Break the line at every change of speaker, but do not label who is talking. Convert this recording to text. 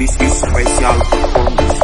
this is special.